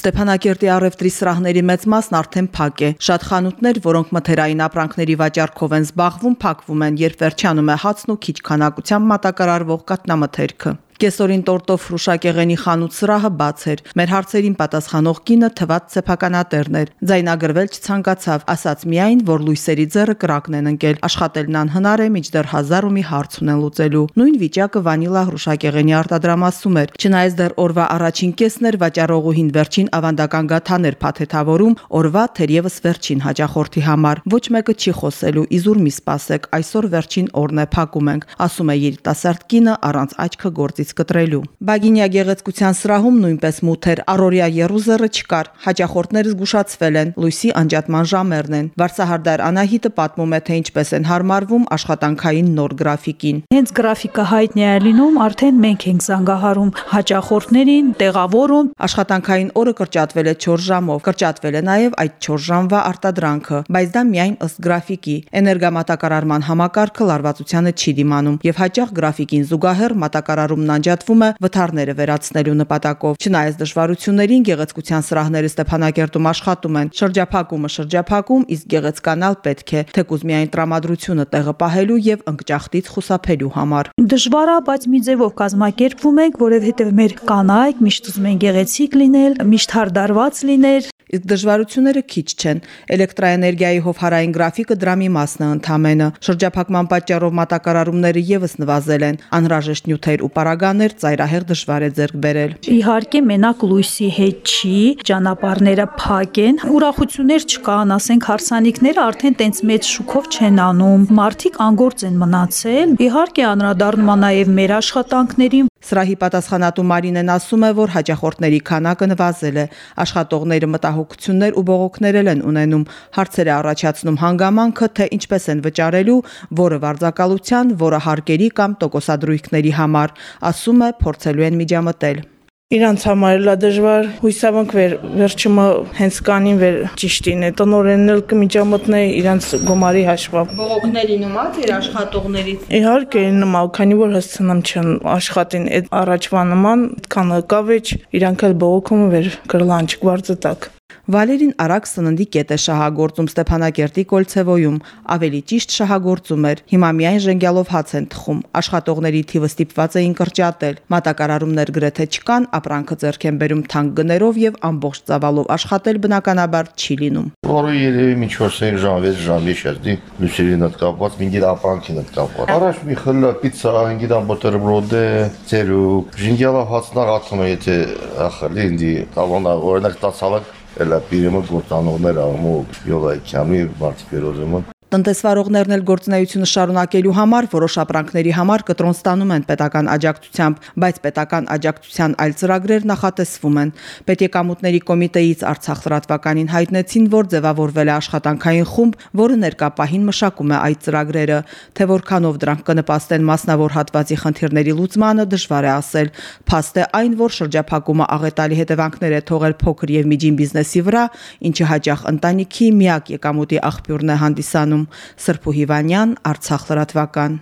Ստեփանակերտի առևտրի սրահների մեծ մասն արդեն փակ է։ Շատ խանութներ, որոնք մթերային ապրանքների վաճառքով են զբաղվում, փակվում են, երբ վերջանում է հացն ու քիչ քանակությամբ մատակարարվող կատնամթերքը։ Կեսօրին տորտով Ֆրուշակեղենի խանութ սրահը բաց էր։ Մեր հարցերին պատասխանող կինը թված սեփականատերն էր։ Ձայնագրվել չցանկացավ, ասաց միայն, որ լույսերի ձեռը կրակն են ընկել։ Աշխատելն անհնար է, միջդեռ հազար ու մի հարց ունեն լուծելու։ Նույն վիճակը Վանիլա Ֆրուշակեղենի արտադրամասում էր։ Չնայած դեռ օրվա առաջին կեսն էր վաճառողուհին վերջին ավանդական գաթաներ փաթեթավորում, օրվա թերևս վերջին հաջախորդի համար։ Ոչ մեկը չի խոսելու, իզուր մի սպասեք, այսօր վերջին օրն է փակում ենք, ասում է երիտասարդ կինը առանց աչքը գործից կողմից կտրելու։ Բագինյա գեղեցկության սրահում նույնպես մութ էր, առօրյա Երուսերը չկար։ Հաճախորդները զգուշացվել են, լույսի անջատման ժամերն են։ Վարսահարդար Անահիտը պատմում է, թե ինչպես են հարմարվում աշխատանքային նոր գրաֆիկին։ Հենց գրաֆիկը հայտնի է լինում, արդեն մենք ենք զանգահարում հաճախորդներին, տեղավորում։ Աշխատանքային օրը կրճատվել է 4 ժամով։ Կրճատվել է նաև այդ 4 ժամվա արտադրանքը, բայց դա միայն ըստ գրաֆիկի։ Էներգամատակարարման համակարգը լարվածությանը չի դիմանում եւ հաճախ գրաֆիկին զուգահեռ մատակարարումն անջատվում է վթարները վերացնելու նպատակով։ Չնայած դժվարություններին գեղեցկության սրահները Ստեփանակերտում աշխատում են։ Շրջափակումը շրջափակում, իսկ գեղեցկանալ պետք է, թեկուզ միայն տրամադրությունը տեղը պահելու եւ ընկճախտից խուսափելու համար։ Դժվար է, բայց մի ձևով կազմակերպվում ենք, որովհետեւ մեր կանայք միշտ ուզում են գեղեցիկ լինել, միշտ հարդարված լինել, իսկ դժվարությունները քիչ չեն։ Էլեկտրաէներգիայի հովհարային գրաֆիկը դրա մի մասն է ընդամենը։ Շրջափակման պատճառով մատակարարումները եւս նվազել են։ Անհրաժեշտ նյութեր ու պարագաներ ծայրահեղ դժվար է ձեռք բերել։ Իհարկե մենակ լույսի հետ չի, ճանապարհները փակ են, ուրախություններ չկան, ասենք հարսանիքները արդեն տենց մեծ շուկով չեն անում։ Մարդիկ անգործ են մնացել։ Իհարկե անդրադառնում է նաև մեր աշխատանքներին, Սրահի պատասխանատու Մարինեն ասում է, որ հաճախորդների քանակը նվազել է։ Աշխատողները մտահոգություններ ու բողոքներ են ունենում։ Հարցեր է առաջացնում հանգամանքը, թե ինչպես են վճարելու, որը վարձակալության, որը հարկերի կամ տոկոսադրույքների համար, ասում է, փորձելու են միջամտել։ Իրանց համար էլա դժվար հույսավանք վեր վերջումը հենց կանին վեր ճիշտին է տնորենն էլ կմիջամտնե իրանց գումարի հաշվով բողոքներ լինում ա ձեր աշխատողներից իհարկե նմա քանի որ հասցնամ չեն աշխատին այդ առաջվա նման քան կավեջ իրանք էլ բողոքում վեր կրլանչ գվարձը տակ Վալերին արագ սննդի կետ է շահագործում Ստեփանակերտի Կոլցևոյում, ավելի ճիշտ շահագործում էր։ Հիմա միայն ժենգյալով հաց են թխում։ Աշխատողների թիվը ստիպված էին կրճատել։ Մատակարարումներ գրեթե չկան, ապրանքը ձեռք են բերում թանկ գներով եւ ամբողջ ծավալով աշխատել բնականաբար չի լինում։ Որը երևի մի 4 ժամ, 6 ժամ եշտի լուսերին հետ կապված, մինչև ապրանքին հետ կապված։ Առաջ մի խլա պիցա, ինգիդան բուտերբրոդը, ծերուկ, ժենգյալով հացնաղ աթում է, եթե ախլի ինձի տալոնա օրինակ տասալակ Էլա պիրեմը գործանողներ աղմու յոլայքյամի մարդիկ երոզում Տնտեսվարողներն էլ գործունեությունը շարունակելու համար որոշ ապրանքների համար կտրոն ստանում են պետական աջակցությամբ, բայց պետական աջակցության այլ ծրագրեր նախատեսվում են։ Պետեկամուտների կոմիտեից Արցախ լրատվականին հայտնեցին, որ ձևավորվել է աշխատանքային խումբ, որը ներկապահին մշակում է այդ ծրագրերը, թե որքանով դրանք կնպաստեն մասնավոր հատվածի խնդիրների լուծմանը դժվար է ասել։ Փաստ է այն, որ շրջափակումը աղետալի հետևանքներ է թողել փոքր եւ միջին բիզնեսի վրա, ինչը հաճախ ընտանիքի միակ եկամուտի աղբյուրն է հանդիսանում։ Սրփու Հիվանյան, Արցախ լրատվական։